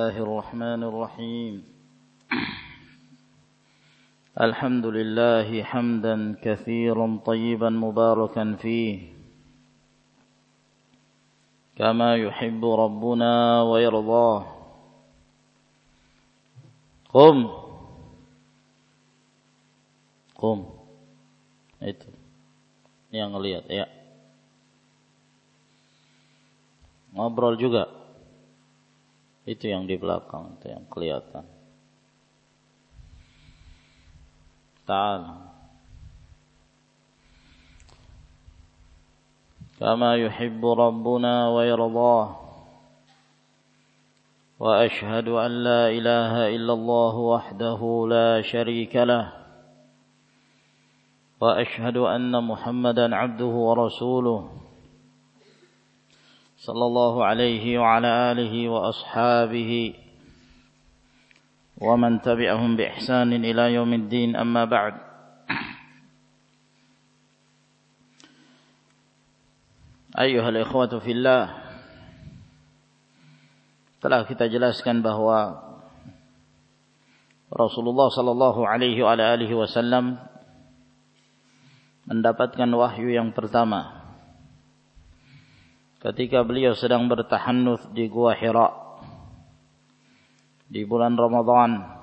الله الرحمن الرحيم. الحمد لله حمدا كثيرا طيبا مباركا فيه. كما يحب ربنا ويرضاه. قم. قم. Itu. Yang lihat ya. Ngobrol juga. Itu yang di belakang itu yang kelihatan ta'al kama yuhibbu rabbuna wa yardah واشهد ان لا اله الا الله وحده لا شريك له واشهد ان محمدا عبده ورسوله صلى الله عليه وعلى آله وأصحابه ومن تبعهم بإحسان إلى يوم الدين أما بعد أيها الإخوة في الله telah kita jelaskan bahwa Rasulullah sallallahu alaihi wa alihi wasallam mendapatkan wahyu yang pertama ketika beliau sedang bertahannuth di Gua Hira di bulan Ramadan.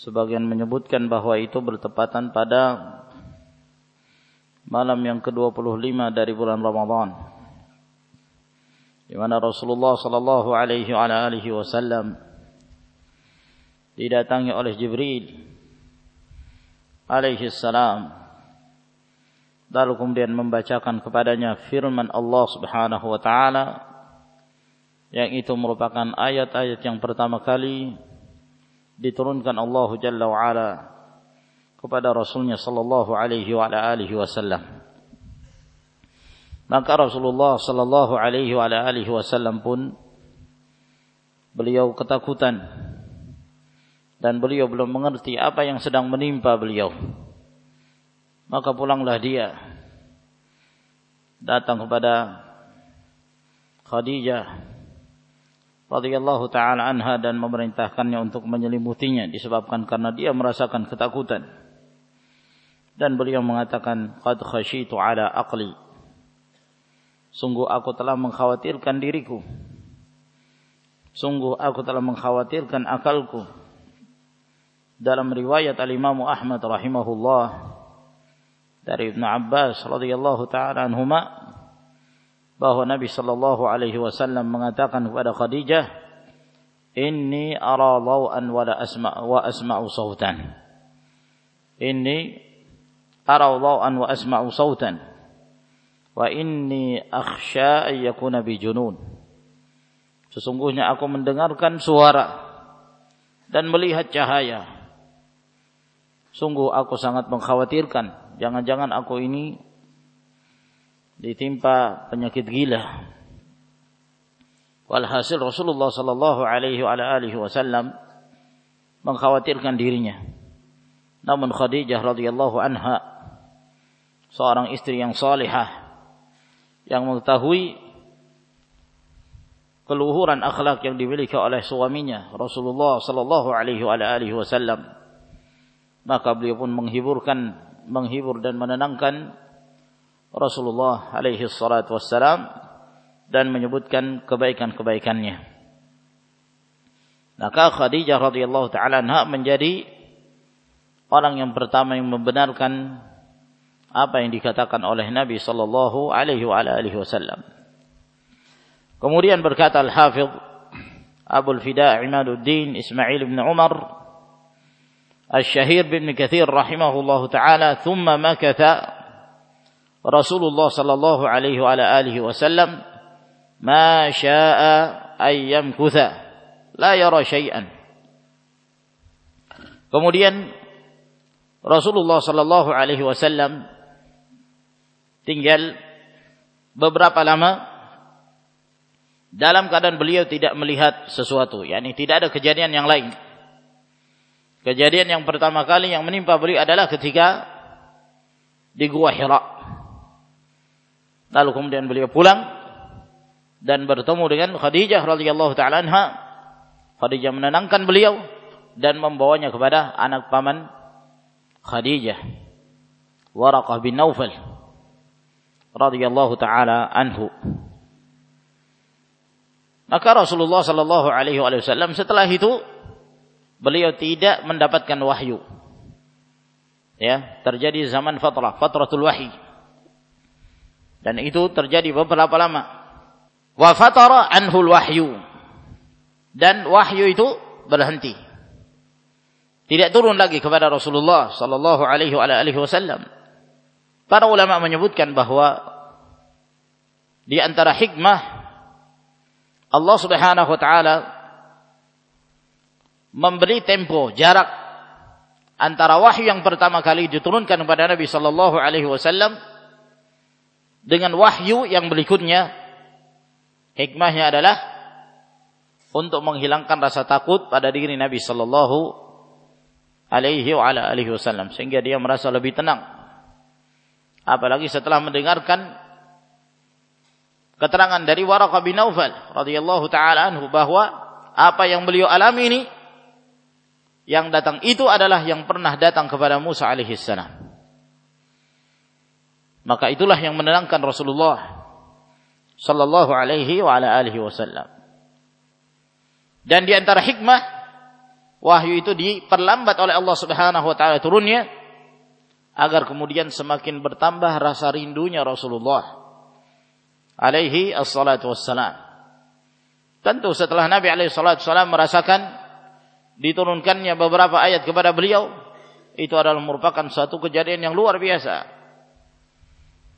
Sebagian menyebutkan bahwa itu bertepatan pada malam yang ke-25 dari bulan Ramadan. Di mana Rasulullah sallallahu alaihi wasallam didatangi oleh Jibril alaihi salam lalu kemudian membacakan kepadanya firman Allah Subhanahu wa taala yang itu merupakan ayat-ayat yang pertama kali diturunkan Allah Jalla wa ala kepada Rasulnya sallallahu alaihi wa alihi wasallam. Maka Rasulullah sallallahu alaihi wa alihi wasallam pun beliau ketakutan dan beliau belum mengerti apa yang sedang menimpa beliau. Maka pulanglah dia datang kepada Khadijah radhiyallahu taala anha dan memerintahkannya untuk menyelimutinya disebabkan karena dia merasakan ketakutan. Dan beliau mengatakan qad khasyitu ala aqli. Sungguh aku telah mengkhawatirkan diriku. Sungguh aku telah mengkhawatirkan akalku. Dalam riwayat Al-Imam Ahmad rahimahullah dari Ibnu Abbas radhiyallahu taala anhuma bahwa Nabi sallallahu alaihi wasallam mengatakan kepada Khadijah inni ara dhawan wa la asma' wa asma'u sautan. Inni ara dhawan wa asma'u sautan. Wa inni akhsha an yakuna bi junun. Sesungguhnya aku mendengarkan suara dan melihat cahaya sungguh aku sangat mengkhawatirkan jangan-jangan aku ini ditimpa penyakit gila. Walhasil Rasulullah sallallahu alaihi wasallam mengkhawatirkan dirinya. Namun Khadijah radhiyallahu anha seorang istri yang salihah yang mengetahui keluhuran akhlak yang dimiliki oleh suaminya Rasulullah sallallahu alaihi wa wasallam maka beliau pun menghiburkan menghibur dan menenangkan Rasulullah alaihi salatu wassalam dan menyebutkan kebaikan-kebaikannya. Maka Khadijah radhiyallahu taala anha menjadi orang yang pertama yang membenarkan apa yang dikatakan oleh Nabi sallallahu alaihi wasallam. Kemudian berkata Al-Hafidh Abu Al-Fida Imaduddin Ismail bin Umar الشهير بن كثير رحمه الله تعالى ثم مكث رسول الله صلى الله عليه وعلى آله وسلم ما شاء أن يمكث لا يرى شيئا kemudian Rasulullah sallallahu alaihi wasallam tinggal beberapa lama dalam keadaan beliau tidak melihat sesuatu yakni tidak ada kejadian yang lain Kejadian yang pertama kali yang menimpa beliau adalah ketika di Gua Hira. Lalu kemudian beliau pulang dan bertemu dengan Khadijah radhiyallahu taala anha. Khadijah menenangkan beliau dan membawanya kepada anak paman Khadijah, Waraqah bin Naufal radhiyallahu taala anhu. Maka Rasulullah sallallahu alaihi wasallam setelah itu beliau tidak mendapatkan wahyu. Ya, terjadi zaman fatrah, fatratul wahyi. Dan itu terjadi beberapa lama. Wa fatara anhul wahyu. Dan wahyu itu berhenti. Tidak turun lagi kepada Rasulullah sallallahu alaihi wasallam. Para ulama menyebutkan bahwa di antara hikmah Allah Subhanahu wa taala memberi tempo, jarak antara wahyu yang pertama kali diturunkan kepada Nabi sallallahu alaihi wasallam dengan wahyu yang berikutnya. Hikmahnya adalah untuk menghilangkan rasa takut pada diri Nabi sallallahu alaihi wasallam sehingga dia merasa lebih tenang apalagi setelah mendengarkan keterangan dari Waraqah bin Naufal radhiyallahu taala anhu bahwa apa yang beliau alami ini yang datang itu adalah yang pernah datang kepada Musa alaihi salam. Maka itulah yang menenangkan Rasulullah sallallahu alaihi wa ala alihi wasallam. Dan di antara hikmah wahyu itu diperlambat oleh Allah Subhanahu wa taala turunnya agar kemudian semakin bertambah rasa rindunya Rasulullah alaihi assalatu wassalam. Tentu setelah Nabi alaihi salatu wassalam merasakan diturunkannya beberapa ayat kepada beliau, itu adalah merupakan suatu kejadian yang luar biasa.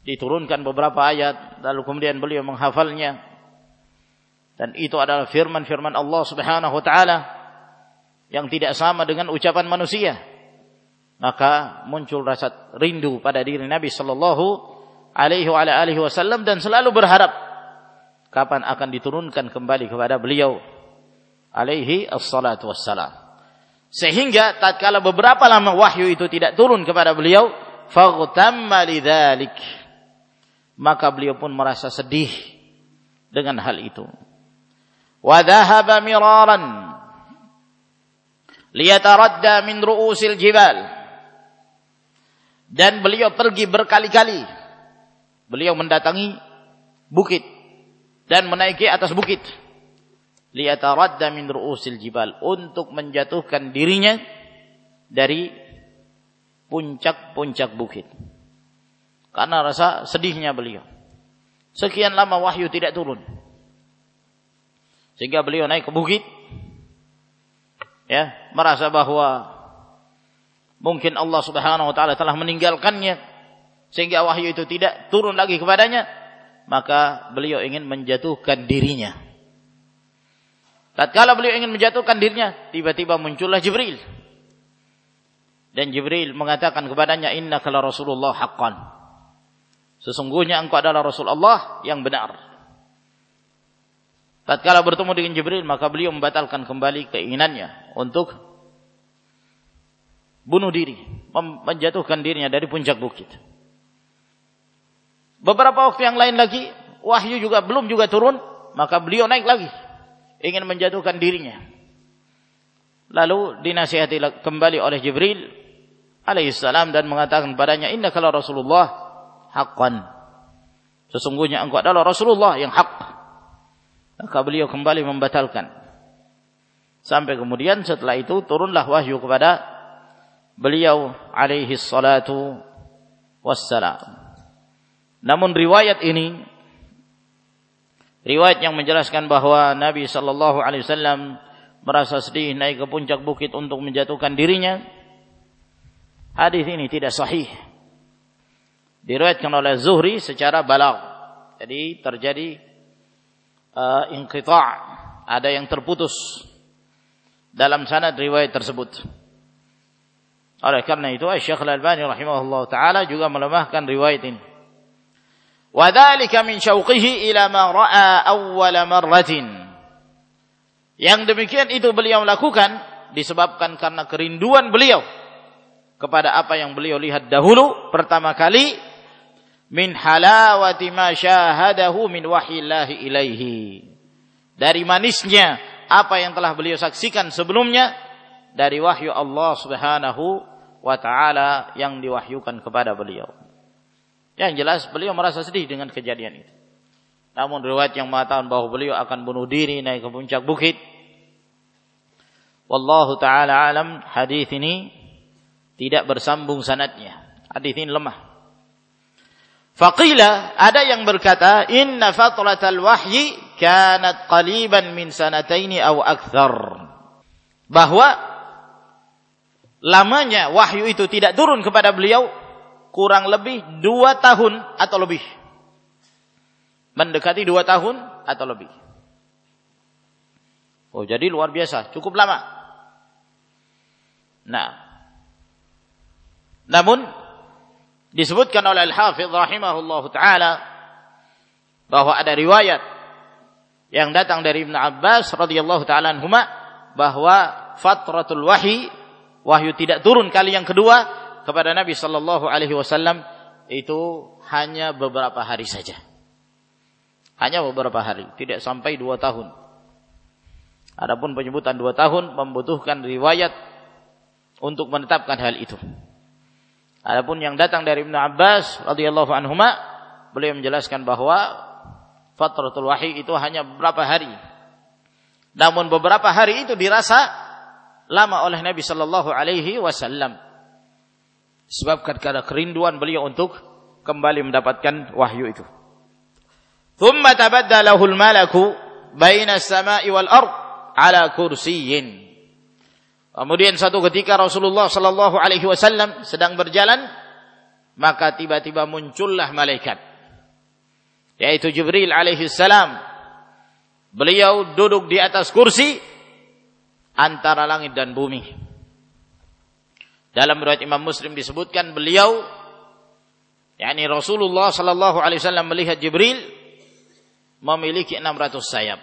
Diturunkan beberapa ayat, lalu kemudian beliau menghafalnya. Dan itu adalah firman-firman Allah subhanahu wa ta'ala yang tidak sama dengan ucapan manusia maka muncul rasa rindu pada diri Nabi sallallahu alaihi wasallam dan selalu berharap kapan akan diturunkan kembali kepada beliau alaihi assalatu wassalam. Sehingga tatkala beberapa lama wahyu itu tidak turun kepada beliau, faghtamma lidzalik. Maka beliau pun merasa sedih dengan hal itu. Wa dhahaba miraran liyataradda min ru'usil jibal dan beliau pergi berkali-kali. Beliau mendatangi bukit dan menaiki atas bukit. Liyataradda min ru'usil jibal untuk menjatuhkan dirinya dari puncak-puncak bukit. Karena rasa sedihnya beliau. Sekian lama wahyu tidak turun. Sehingga beliau naik ke bukit ya, merasa bahwa mungkin Allah Subhanahu wa taala telah meninggalkannya sehingga wahyu itu tidak turun lagi kepadanya maka beliau ingin menjatuhkan dirinya tatkala beliau ingin menjatuhkan dirinya tiba-tiba muncullah Jibril. Dan Jibril mengatakan kepadanya innaka la rasulullah haqqan. Sesungguhnya engkau adalah rasul Allah yang benar. Tatkala bertemu dengan Jibril maka beliau membatalkan kembali keinginannya untuk bunuh diri, menjatuhkan dirinya dari puncak bukit. Beberapa waktu yang lain lagi, wahyu juga belum juga turun, maka beliau naik lagi, ingin menjatuhkan dirinya. Lalu dinasihati kembali oleh Jibril alaihissalam dan mengatakan padanya, Inna kalau Rasulullah haqqan. Sesungguhnya engkau adalah Rasulullah yang hak. Maka beliau kembali membatalkan. Sampai kemudian setelah itu turunlah wahyu kepada beliau alaihi salatu wassalam. Namun riwayat ini riwayat yang menjelaskan bahwa Nabi sallallahu alaihi wasallam merasa sedih naik ke puncak bukit untuk menjatuhkan dirinya. Hadis ini tidak sahih. Diriwayatkan oleh Zuhri secara balagh. Jadi terjadi uh, inqita' ada yang terputus dalam sanad riwayat tersebut. Oleh karena itu Syekh Al-Albani rahimahullah taala juga melemahkan riwayat ini. Dzalika min syauqihi ila ma ra'a awwal marratin. Yang demikian itu beliau lakukan disebabkan karena kerinduan beliau kepada apa yang beliau lihat dahulu pertama kali min halawati ma syahadahu min wahyillahi ilaihi. Dari manisnya apa yang telah beliau saksikan sebelumnya dari wahyu Allah Subhanahu wa taala yang diwahyukan kepada beliau. Yang jelas beliau merasa sedih dengan kejadian itu. Namun riwayat yang mengatakan bahwa beliau akan bunuh diri naik ke puncak bukit. Wallahu taala alam hadis ini tidak bersambung sanatnya. Hadis ini lemah. Faqila ada yang berkata inna fatratal wahyi kanat qaliban min sanataini aw akthar. Bahwa lamanya wahyu itu tidak turun kepada beliau kurang lebih dua tahun atau lebih. Mendekati dua tahun atau lebih. Oh jadi luar biasa, cukup lama. Nah, namun disebutkan oleh Al-Hafidh rahimahullah taala bahwa ada riwayat yang datang dari Ibn Abbas radhiyallahu taala anhuma bahwa fatratul wahyi wahyu tidak turun kali yang kedua kepada Nabi Shallallahu Alaihi Wasallam itu hanya beberapa hari saja. Hanya beberapa hari, tidak sampai dua tahun. Adapun penyebutan dua tahun membutuhkan riwayat untuk menetapkan hal itu. Adapun yang datang dari Ibnu Abbas radhiyallahu anhuma, beliau menjelaskan bahwa fatratul wahyi itu hanya beberapa hari. Namun beberapa hari itu dirasa lama oleh Nabi sallallahu alaihi wasallam. Sebabkan karena kerinduan beliau untuk kembali mendapatkan wahyu itu. Thumma tabaddalahu al-malaku baina as-sama'i wal ard ala kursiyyin. Kemudian satu ketika Rasulullah sallallahu alaihi wasallam sedang berjalan maka tiba-tiba muncullah malaikat yaitu Jibril alaihi salam. Beliau duduk di atas kursi antara langit dan bumi. Dalam riwayat Imam Muslim disebutkan beliau yakni Rasulullah sallallahu alaihi wasallam melihat Jibril memiliki 600 sayap.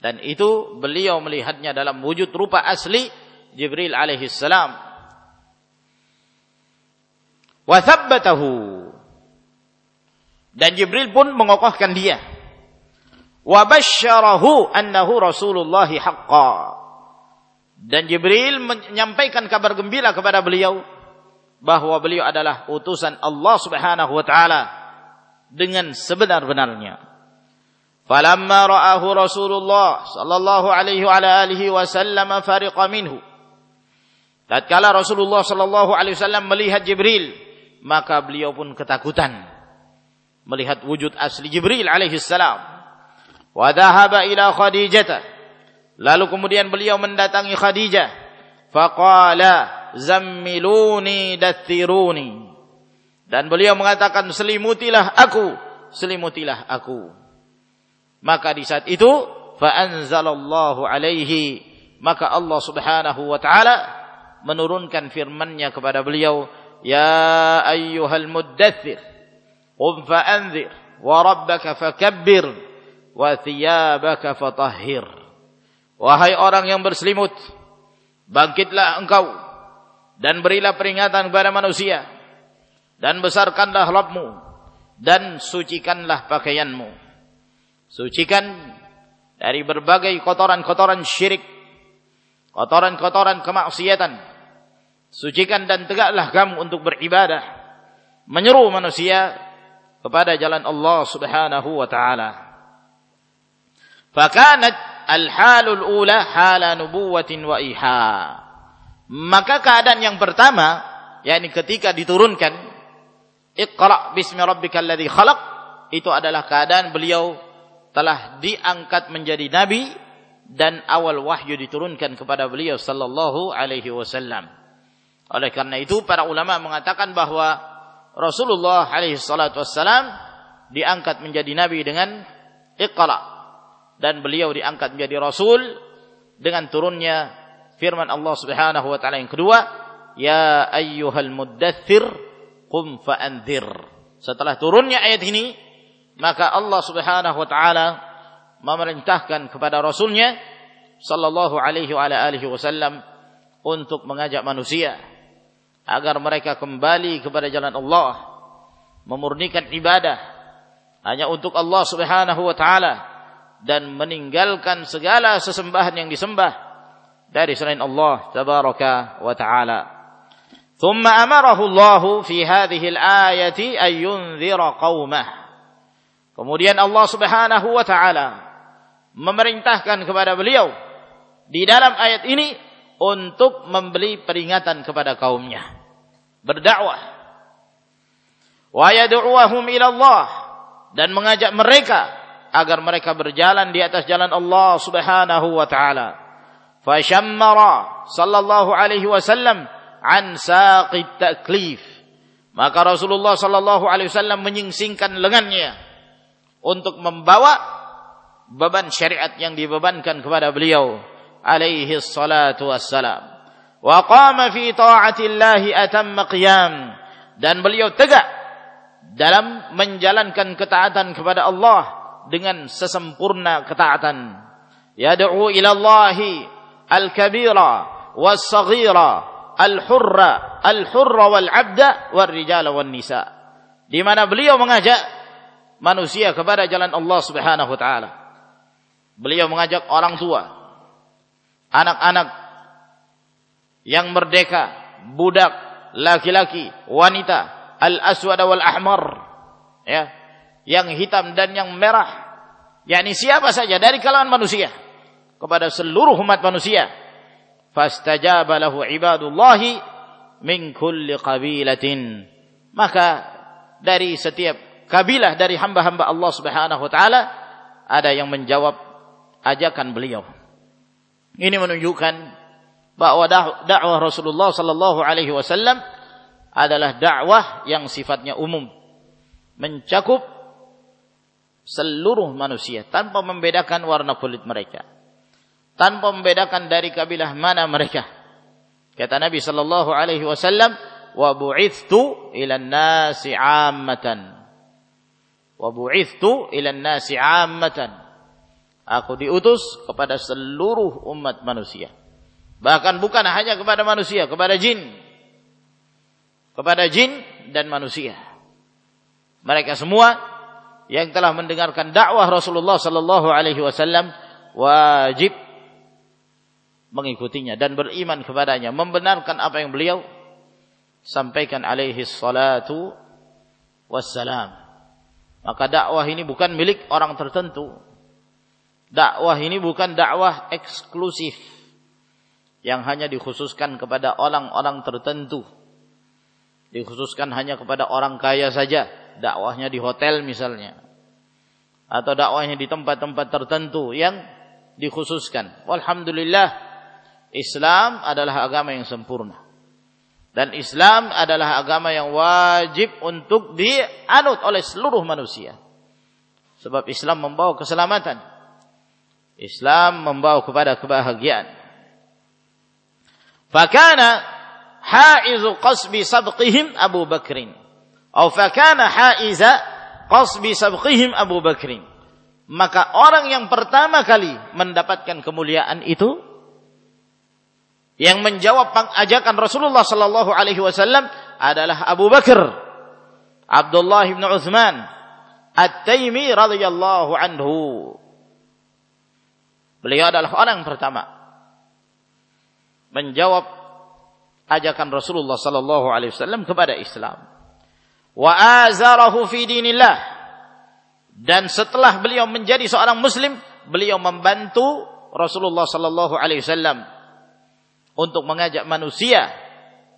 Dan itu beliau melihatnya dalam wujud rupa asli Jibril alaihi salam. Wa. Dan Jibril pun mengokohkan dia. Wa annahu Rasulullah dan Jibril menyampaikan kabar gembira kepada beliau bahwa beliau adalah utusan Allah Subhanahu wa taala dengan sebenar-benarnya. Falamma ra'ahu Rasulullah sallallahu alaihi wa alihi wasallam fariqa minhu. Tatkala Rasulullah sallallahu alaihi wasallam melihat Jibril, maka beliau pun ketakutan melihat wujud asli Jibril alaihi salam. Wa dhahaba ila Khadijah Lalu kemudian beliau mendatangi Khadijah. Faqala zammiluni dathiruni. Dan beliau mengatakan selimutilah aku, selimutilah aku. Maka di saat itu fa'anzalallahu alaihi maka Allah Subhanahu wa taala menurunkan firman-Nya kepada beliau, "Ya ayyuhal muddathir, qum fa'anzir wa rabbaka fakabbir wa fatahhir." Wahai orang yang berselimut, bangkitlah engkau dan berilah peringatan kepada manusia dan besarkanlah Rabbmu dan sucikanlah pakaianmu. Sucikan dari berbagai kotoran-kotoran syirik, kotoran-kotoran kemaksiatan. Sucikan dan tegaklah kamu untuk beribadah, menyeru manusia kepada jalan Allah Subhanahu wa taala. Fakanat al-halul ula hala nubuwatin wa iha. Maka keadaan yang pertama, yakni ketika diturunkan Iqra bismi rabbikal ladzi khalaq, itu adalah keadaan beliau telah diangkat menjadi nabi dan awal wahyu diturunkan kepada beliau sallallahu alaihi wasallam. Oleh karena itu para ulama mengatakan bahwa Rasulullah alaihi salatu wassalam diangkat menjadi nabi dengan Iqra dan beliau diangkat menjadi rasul dengan turunnya firman Allah Subhanahu wa taala yang kedua, ya ayyuhal muddathir qum fa'anzir. Setelah turunnya ayat ini, maka Allah Subhanahu wa taala memerintahkan kepada rasulnya sallallahu alaihi wa alihi wasallam untuk mengajak manusia agar mereka kembali kepada jalan Allah, memurnikan ibadah hanya untuk Allah Subhanahu wa taala dan meninggalkan segala sesembahan yang disembah dari selain Allah tabaraka wa taala. ثم أمره الله في هذه الآية أن ينذر قومه. Kemudian Allah Subhanahu wa taala memerintahkan kepada beliau di dalam ayat ini untuk memberi peringatan kepada kaumnya. Berdakwah. Wa yad'uhum ila Allah dan mengajak mereka agar mereka berjalan di atas jalan Allah Subhanahu wa taala. Fashammara sallallahu alaihi wasallam an saqit taklif. Maka Rasulullah sallallahu alaihi wasallam menyingsingkan lengannya untuk membawa beban syariat yang dibebankan kepada beliau alaihi salatu wassalam. Wa qama fi ta'atillahi atamma qiyam dan beliau tegak dalam menjalankan ketaatan kepada Allah dengan sesempurna ketaatan. Yad'u ila Allahi al-kabira was-saghira al-hurra al-hurra wal 'abda war rijala wan nisa di mana beliau mengajak manusia kepada jalan Allah Subhanahu wa taala. Beliau mengajak orang tua anak-anak yang merdeka budak laki-laki wanita al-aswad wal ahmar ya yang hitam dan yang merah yakni siapa saja dari kalangan manusia kepada seluruh umat manusia fastajaba lahu ibadullahi min kulli qabilatin. Maka dari setiap kabilah dari hamba-hamba Allah Subhanahu wa taala ada yang menjawab ajakan beliau. Ini menunjukkan bahwa dakwah Rasulullah sallallahu alaihi wasallam adalah dakwah yang sifatnya umum mencakup seluruh manusia tanpa membedakan warna kulit mereka tanpa membedakan dari kabilah mana mereka. Kata Nabi sallallahu alaihi wasallam, "Wa bu'ithtu ila nasi 'ammatan." Wa bu'ithtu ila nasi 'ammatan. Aku diutus kepada seluruh umat manusia. Bahkan bukan hanya kepada manusia, kepada jin. Kepada jin dan manusia. Mereka semua yang telah mendengarkan dakwah Rasulullah sallallahu alaihi wasallam wajib mengikutinya dan beriman kepadanya, membenarkan apa yang beliau sampaikan alaihi salatu wassalam. Maka dakwah ini bukan milik orang tertentu. Dakwah ini bukan dakwah eksklusif yang hanya dikhususkan kepada orang-orang tertentu. Dikhususkan hanya kepada orang kaya saja, dakwahnya di hotel misalnya. Atau dakwahnya di tempat-tempat tertentu yang dikhususkan. Walhamdulillah Islam adalah agama yang sempurna. Dan Islam adalah agama yang wajib untuk dianut oleh seluruh manusia. Sebab Islam membawa keselamatan. Islam membawa kepada kebahagiaan. Fakana haizu qasbi sabqihim Abu Bakrin. Atau fakana haiza qasbi sabqihim Abu Bakrin. Maka orang yang pertama kali mendapatkan kemuliaan itu yang menjawab ajakan Rasulullah sallallahu alaihi wasallam adalah Abu Bakar Abdullah bin Uthman At-Taimi radhiyallahu anhu. Beliau adalah orang pertama menjawab ajakan Rasulullah sallallahu alaihi wasallam kepada Islam. Wa azarahu fi dinillah. Dan setelah beliau menjadi seorang muslim, beliau membantu Rasulullah sallallahu alaihi wasallam untuk mengajak manusia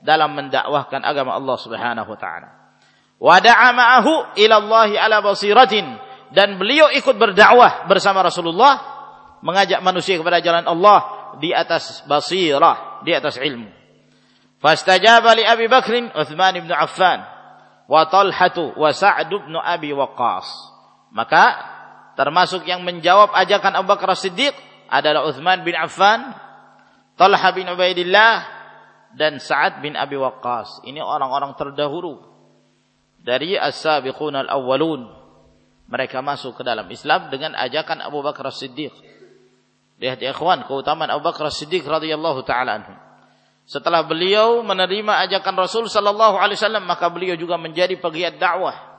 dalam mendakwahkan agama Allah Subhanahu wa taala. Wa da'a ma'ahu ila Allah ala basiratin dan beliau ikut berdakwah bersama Rasulullah mengajak manusia kepada jalan Allah di atas basirah, di atas ilmu. Fastajaba li Abi Bakr Uthman bin Affan wa Talhatu wa Sa'd bin Abi Waqqas. Maka termasuk yang menjawab ajakan Abu Bakar Siddiq adalah Uthman bin Affan Talha bin Ubaidillah dan Sa'ad bin Abi Waqqas. Ini orang-orang terdahulu dari as-sabiqun al-awwalun. Mereka masuk ke dalam Islam dengan ajakan Abu Bakar As-Siddiq. Lihat ya ikhwan, keutamaan Abu Bakar As-Siddiq radhiyallahu taala anhu. Setelah beliau menerima ajakan Rasul sallallahu alaihi wasallam, maka beliau juga menjadi pegiat dakwah.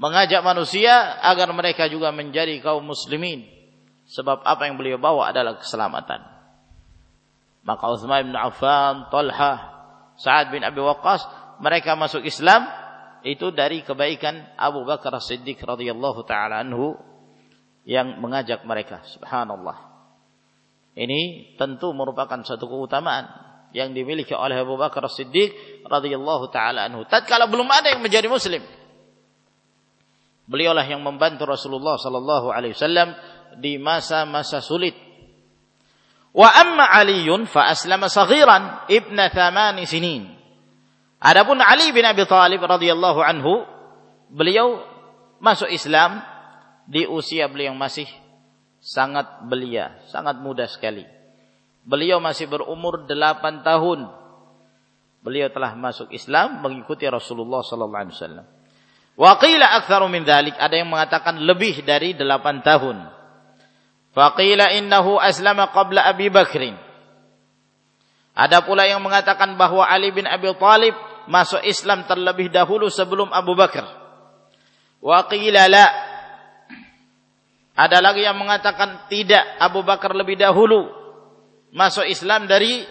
mengajak manusia agar mereka juga menjadi kaum muslimin. Sebab apa yang beliau bawa adalah keselamatan. Maka Uthman bin Affan, Talha, Sa'ad bin Abi Waqqas mereka masuk Islam itu dari kebaikan Abu Bakar As-Siddiq radhiyallahu taala anhu yang mengajak mereka. Subhanallah ini tentu merupakan satu keutamaan yang dimiliki oleh Abu Bakar As-Siddiq radhiyallahu taala anhu tatkala belum ada yang menjadi muslim Beliaulah yang membantu Rasulullah sallallahu alaihi wasallam di masa-masa sulit. Wa amma Aliun fa aslama saghiran ibna thamani sinin. Adapun Ali bin Abi Thalib radhiyallahu anhu, beliau masuk Islam di usia beliau masih sangat belia, sangat muda sekali. Beliau masih berumur 8 tahun. Beliau telah masuk Islam mengikuti Rasulullah sallallahu alaihi wasallam. Waqila aktsaru min dzalik, ada yang mengatakan lebih dari 8 tahun. Faqila innahu aslama qabla Abi Bakrin. Ada pula yang mengatakan bahwa Ali bin Abi Thalib masuk Islam terlebih dahulu sebelum Abu Bakar. Waqila la. Ada lagi yang mengatakan tidak Abu Bakar lebih dahulu masuk Islam dari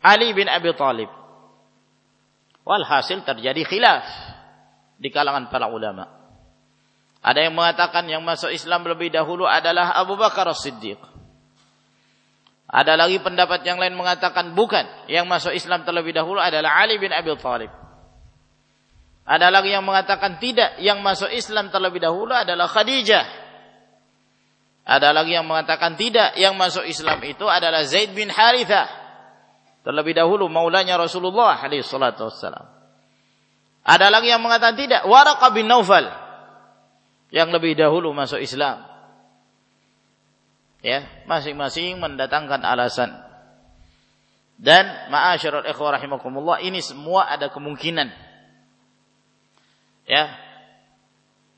Ali bin Abi Thalib. Walhasil terjadi khilaf di kalangan para ulama. Ada yang mengatakan yang masuk Islam lebih dahulu adalah Abu Bakar As-Siddiq. Ada lagi pendapat yang lain mengatakan bukan, yang masuk Islam terlebih dahulu adalah Ali bin Abi Thalib. Ada lagi yang mengatakan tidak, yang masuk Islam terlebih dahulu adalah Khadijah. Ada lagi yang mengatakan tidak, yang masuk Islam itu adalah Zaid bin Harithah. Terlebih dahulu maulanya Rasulullah alaihi. Ada lagi yang mengatakan tidak. Waraqah bin Naufal. Yang lebih dahulu masuk Islam. Ya, masing-masing mendatangkan alasan. Dan ma'asyiral ikhwah rahimakumullah, ini semua ada kemungkinan. Ya.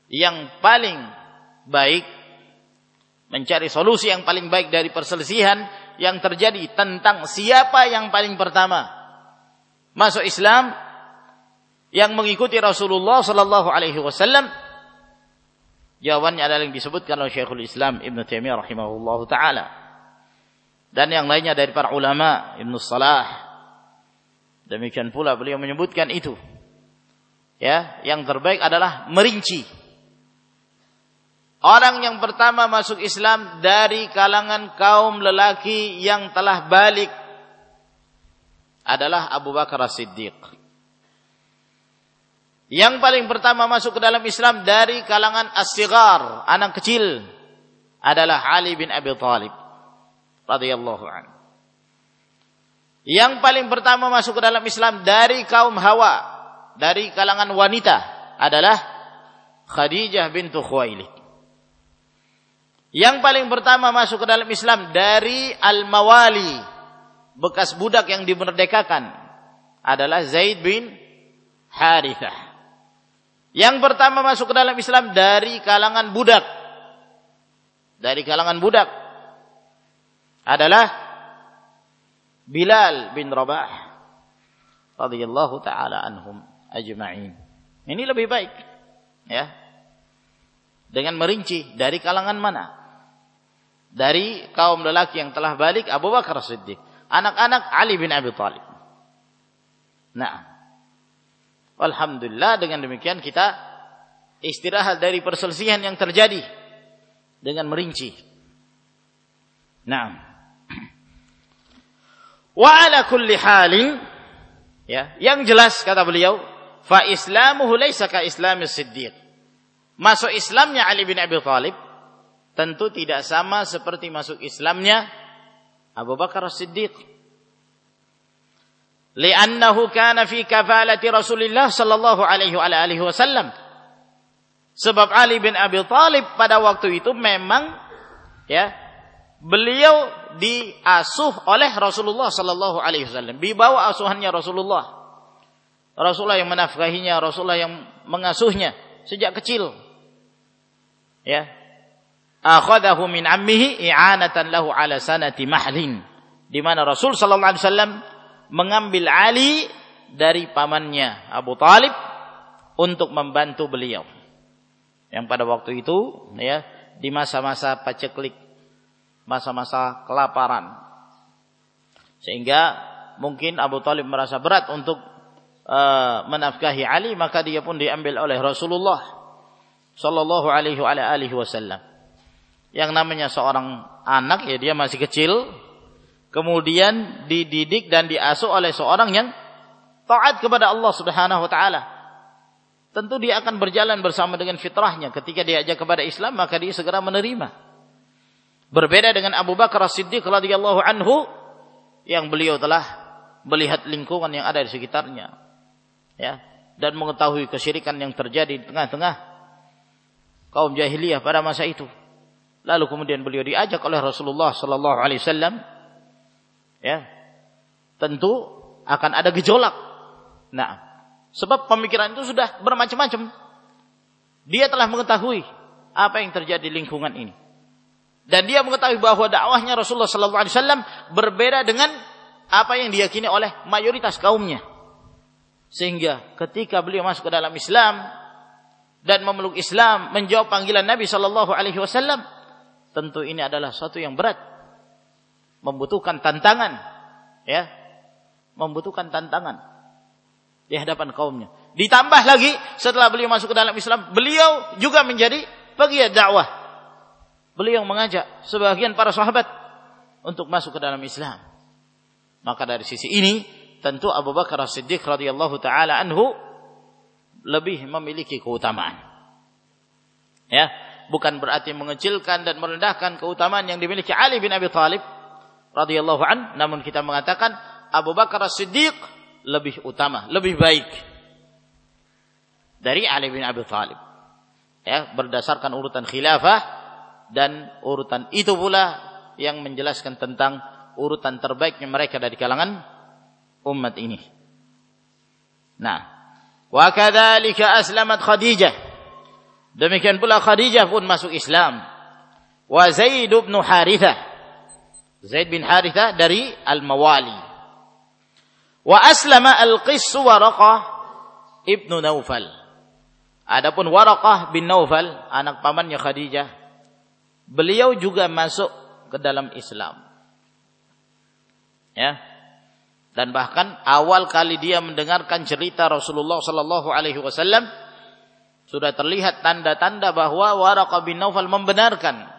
Yang paling baik mencari solusi yang paling baik dari perselisihan yang terjadi tentang siapa yang paling pertama. Masuk Islam yang mengikuti Rasulullah sallallahu alaihi wasallam. Jawabannya adalah yang disebutkan oleh Syekhul Islam Ibn Taimiyah rahimahullahu taala. Dan yang lainnya dari para ulama Ibn Salah. Demikian pula beliau menyebutkan itu. Ya yang terbaik adalah merinci orang yang pertama masuk Islam dari kalangan kaum lelaki yang telah balik adalah Abu Bakar As-Siddiq yang paling pertama masuk ke dalam Islam dari kalangan as-sigar, anak kecil adalah Ali bin Abi Thalib radhiyallahu anhu. Yang paling pertama masuk ke dalam Islam dari kaum Hawa, dari kalangan wanita adalah Khadijah bintu Khuwailid. Yang paling pertama masuk ke dalam Islam dari al-mawali, bekas budak yang dimerdekakan adalah Zaid bin Harithah. Yang pertama masuk ke dalam Islam dari kalangan budak. Dari kalangan budak adalah Bilal bin Rabah radhiyallahu taala anhum ajma'in. Ini lebih baik ya. Dengan merinci dari kalangan mana? Dari kaum lelaki yang telah balik Abu Bakar Siddiq, anak-anak Ali bin Abi Thalib. Nah, Alhamdulillah dengan demikian kita istirahat dari perselisihan yang terjadi dengan merinci. Nah, wa ala kulli halin ya, yang jelas kata beliau, fa islamuhu laisa ka islami siddiq. Masuk Islamnya Ali bin Abi Thalib tentu tidak sama seperti masuk Islamnya Abu Bakar As-Siddiq li'annahu kana fi kafalati Rasulillah sallallahu alaihi wasallam. Sebab Ali bin Abi Thalib pada waktu itu memang ya beliau diasuh oleh Rasulullah sallallahu alaihi wasallam, dibawa asuhannya Rasulullah. Rasulullah yang menafkahinya, Rasulullah yang mengasuhnya sejak kecil. Ya. Akhadahu min ammihi i'anatan lahu ala sanati mahlin. Di mana Rasul sallallahu alaihi wasallam mengambil Ali dari pamannya Abu Talib untuk membantu beliau. Yang pada waktu itu ya di masa-masa paceklik, masa-masa kelaparan. Sehingga mungkin Abu Talib merasa berat untuk uh, menafkahi Ali, maka dia pun diambil oleh Rasulullah sallallahu alaihi wasallam. Yang namanya seorang anak ya dia masih kecil, kemudian dididik dan diasuh oleh seorang yang taat kepada Allah Subhanahu wa taala. Tentu dia akan berjalan bersama dengan fitrahnya. Ketika diajak kepada Islam, maka dia segera menerima. Berbeda dengan Abu Bakar As-Siddiq radhiyallahu anhu yang beliau telah melihat lingkungan yang ada di sekitarnya. Ya, dan mengetahui kesyirikan yang terjadi di tengah-tengah kaum jahiliyah pada masa itu. Lalu kemudian beliau diajak oleh Rasulullah sallallahu alaihi wasallam ya. Tentu akan ada gejolak. Nah, sebab pemikiran itu sudah bermacam-macam. Dia telah mengetahui apa yang terjadi di lingkungan ini. Dan dia mengetahui bahwa dakwahnya Rasulullah sallallahu alaihi wasallam berbeda dengan apa yang diyakini oleh mayoritas kaumnya. Sehingga ketika beliau masuk ke dalam Islam dan memeluk Islam, menjawab panggilan Nabi sallallahu alaihi wasallam, tentu ini adalah satu yang berat. Membutuhkan tantangan, ya. Membutuhkan tantangan di hadapan kaumnya. Ditambah lagi setelah beliau masuk ke dalam Islam, beliau juga menjadi pegiat dakwah. Beliau mengajak sebagian para sahabat untuk masuk ke dalam Islam. Maka dari sisi ini tentu Abu Bakar As-Siddiq radhiyallahu taala anhu lebih memiliki keutamaan. Ya, bukan berarti mengecilkan dan merendahkan keutamaan yang dimiliki Ali bin Abi Thalib radhiyallahu an, namun kita mengatakan Abu Bakar As-Siddiq lebih utama, lebih baik dari Ali bin Abi Thalib. Ya, berdasarkan urutan khilafah dan urutan itu pula yang menjelaskan tentang urutan terbaiknya mereka dari kalangan umat ini. Nah, wa kadzalika aslamat Khadijah. Demikian pula Khadijah pun masuk Islam. Wa Zaid bin Harithah. Zaid bin Harithah dari Al-Mawali. Wa aslama al-Qiss Waraqah ibnu Naufal. Adapun Waraqah bin Naufal, anak pamannya Khadijah, beliau juga masuk ke dalam Islam. Ya. Dan bahkan awal kali dia mendengarkan cerita Rasulullah sallallahu alaihi wasallam sudah terlihat tanda-tanda bahwa Waraqah bin Naufal membenarkan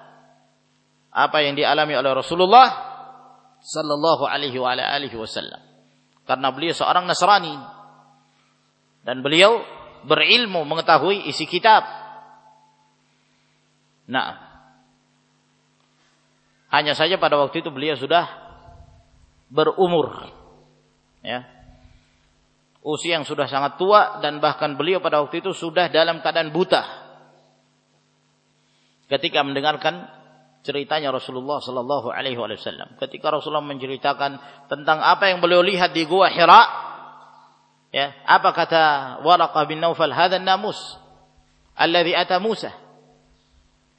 apa yang dialami oleh Rasulullah sallallahu alaihi wasallam. Karena beliau seorang Nasrani. Dan beliau berilmu mengetahui isi kitab. Nah, hanya saja pada waktu itu beliau sudah berumur, ya, usia yang sudah sangat tua dan bahkan beliau pada waktu itu sudah dalam keadaan buta. Ketika mendengarkan ceritanya Rasulullah sallallahu alaihi wasallam. Ketika Rasulullah menceritakan tentang apa yang beliau lihat di gua Hira, ya, apa kata Waraqah bin Naufal, "Hadza namus alladhi ata Musa."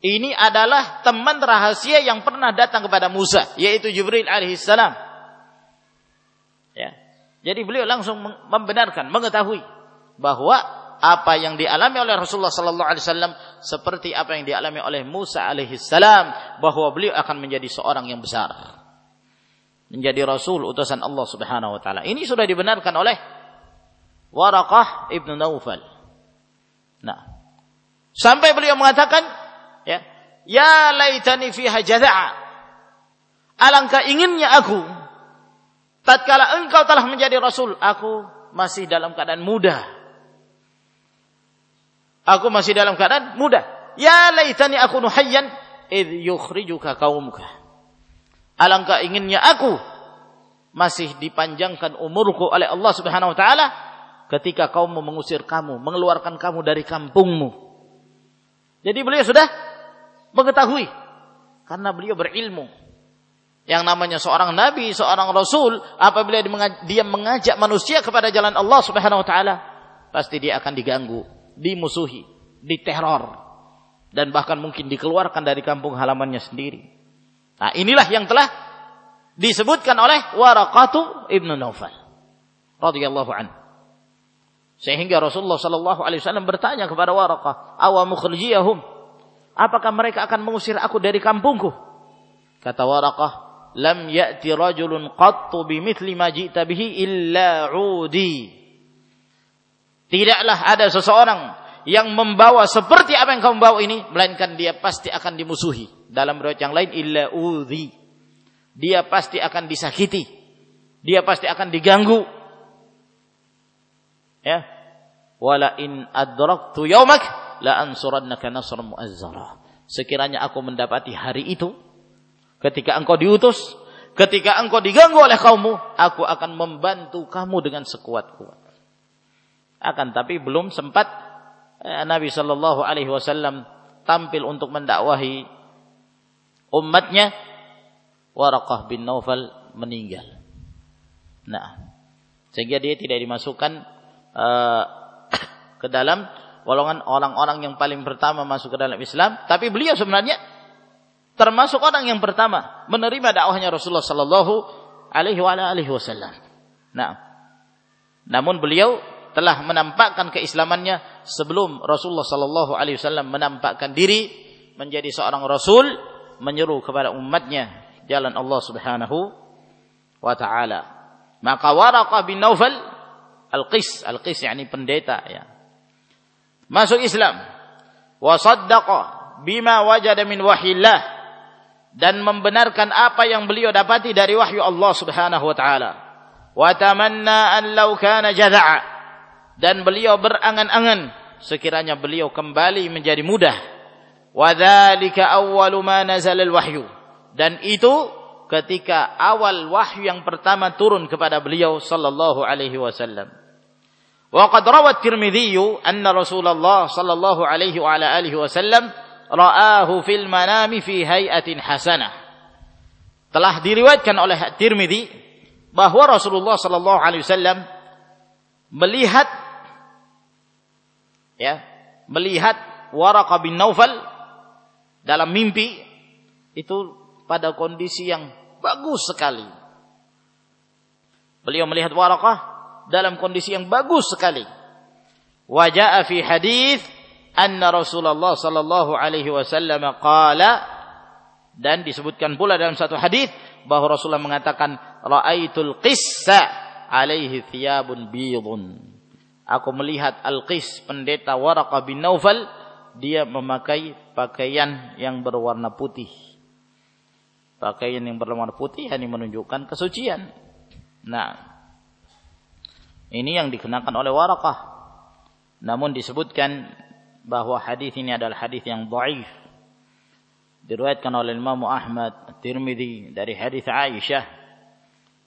Ini adalah teman rahasia yang pernah datang kepada Musa, yaitu Jibril alaihissalam. Ya. Jadi beliau langsung membenarkan, mengetahui bahwa apa yang dialami oleh Rasulullah sallallahu alaihi wasallam seperti apa yang dialami oleh Musa alaihi salam bahwa beliau akan menjadi seorang yang besar. Menjadi rasul utusan Allah Subhanahu wa taala. Ini sudah dibenarkan oleh Waraqah Ibnu Naufal. Nah, sampai beliau mengatakan ya, ya laitani fiha jadha'a. Alangkah inginnya aku tatkala engkau telah menjadi rasul, aku masih dalam keadaan muda Aku masih dalam keadaan muda. Ya laitani aku nuhayyan id yukhrijuka qaumuka. Alangkah inginnya aku masih dipanjangkan umurku oleh Allah Subhanahu wa taala ketika kaummu mengusir kamu, mengeluarkan kamu dari kampungmu. Jadi beliau sudah mengetahui karena beliau berilmu. Yang namanya seorang nabi, seorang rasul, apabila dia mengajak manusia kepada jalan Allah Subhanahu wa taala, pasti dia akan diganggu dimusuhi, diteror, dan bahkan mungkin dikeluarkan dari kampung halamannya sendiri. Nah inilah yang telah disebutkan oleh Waraqatu ibnu Naufal radhiyallahu anhu. Sehingga Rasulullah sallallahu alaihi wasallam bertanya kepada Waraqah, "Awa mukhrijiyahum?" Apakah mereka akan mengusir aku dari kampungku? Kata Waraqah, "Lam ya'ti rajulun qattu bimithli ma ji'ta bihi illa 'udi." Tidaklah ada seseorang yang membawa seperti apa yang kamu bawa ini, melainkan dia pasti akan dimusuhi. Dalam riwayat yang lain, illa. Dia pasti akan disakiti. Dia pasti akan diganggu ya wala in adraktu yaumak la ansurannaka nasran muazzara sekiranya aku mendapati hari itu ketika engkau diutus ketika engkau diganggu oleh kaummu aku akan membantu kamu dengan sekuat-kuat akan tapi belum sempat eh, Nabi sallallahu alaihi wasallam tampil untuk mendakwahi umatnya Waraqah bin Naufal meninggal. Nah, sehingga dia tidak dimasukkan uh, ke dalam golongan orang-orang yang paling pertama masuk ke dalam Islam, tapi beliau sebenarnya termasuk orang yang pertama menerima dakwahnya Rasulullah sallallahu alaihi wasallam. Nah, namun beliau telah menampakkan keislamannya sebelum Rasulullah sallallahu alaihi wasallam menampakkan diri menjadi seorang rasul menyeru kepada umatnya jalan Allah Subhanahu wa taala. Maka Waraqah bin Naufal Al-Qis, Al-Qis yakni pendeta ya. Masuk Islam. Wa saddaqa bima wajada min wahyillah dan membenarkan apa yang beliau dapati dari wahyu Allah Subhanahu wa taala. Wa tamanna an law kana dan beliau berangan-angan sekiranya beliau kembali menjadi mudah. Wa dzalika awwalu ma nazala wahyu dan itu ketika awal wahyu yang pertama turun kepada beliau sallallahu alaihi wasallam. Wa qad rawat Tirmidzi anna Rasulullah sallallahu alaihi wa ala alihi wasallam ra'ahu fil manami fi hayatin hasanah. Telah diriwayatkan oleh Tirmidzi bahwa Rasulullah sallallahu alaihi wasallam melihat ya, melihat Waraqah bin Naufal dalam mimpi itu pada kondisi yang bagus sekali. Beliau melihat Waraqah dalam kondisi yang bagus sekali. Waja'a fi hadis anna Rasulullah sallallahu alaihi wasallam qala dan disebutkan pula dalam satu hadis bahwa Rasulullah mengatakan raaitul qissa alaihi thiyabun bidun. Aku melihat Al-Qis pendeta Waraqah bin Naufal dia memakai pakaian yang berwarna putih. Pakaian yang berwarna putih ini menunjukkan kesucian. Nah, ini yang dikenakan oleh Waraqah. Namun disebutkan bahwa hadis ini adalah hadis yang dhaif. Diriwayatkan oleh Imam Ahmad Tirmidzi dari hadis Aisyah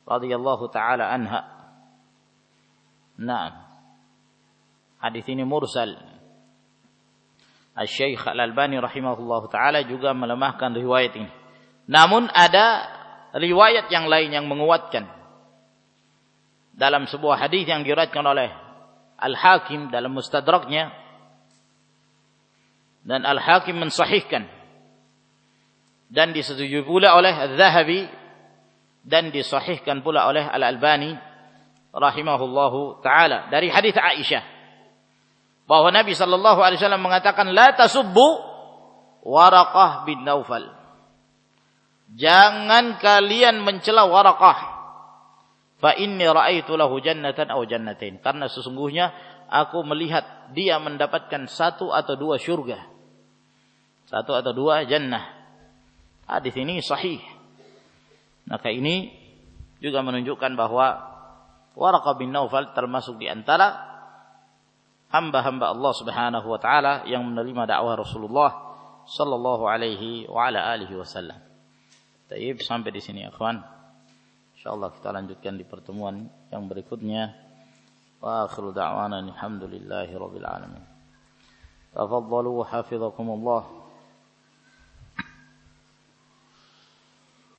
radhiyallahu taala anha. Nah, hadis ini mursal. Al-Syeikh Al-Albani rahimahullahu taala juga melemahkan riwayat ini. Namun ada riwayat yang lain yang menguatkan dalam sebuah hadis yang diriwayatkan oleh Al-Hakim dalam Mustadraknya dan Al-Hakim mensahihkan. Dan disetujui pula oleh Al-Zahabi. Dan disahihkan pula oleh Al-Albani rahimahullahu taala. Dari hadis Aisyah. Bahwa Nabi sallallahu alaihi wasallam mengatakan la tasubbu Waraqah bin Naufal jangan kalian mencela Waraqah fa inni raaitu lahu jannatan aw jannatain. Karena sesungguhnya aku melihat dia mendapatkan satu atau dua surga satu atau dua jannah. Hadis ini sahih. Maka ini juga menunjukkan bahwa Waraqah bin Naufal termasuk di antara hamba-hamba Allah Subhanahu wa taala yang menerima dakwah Rasulullah sallallahu alaihi wa ala alihi wasallam. Baik, sampai di sini kawan. insyaallah kita lanjutkan di pertemuan yang berikutnya. Wa akhiru da'wana alhamdulillahi rabbil alamin. Tafaddalu hafizakumullah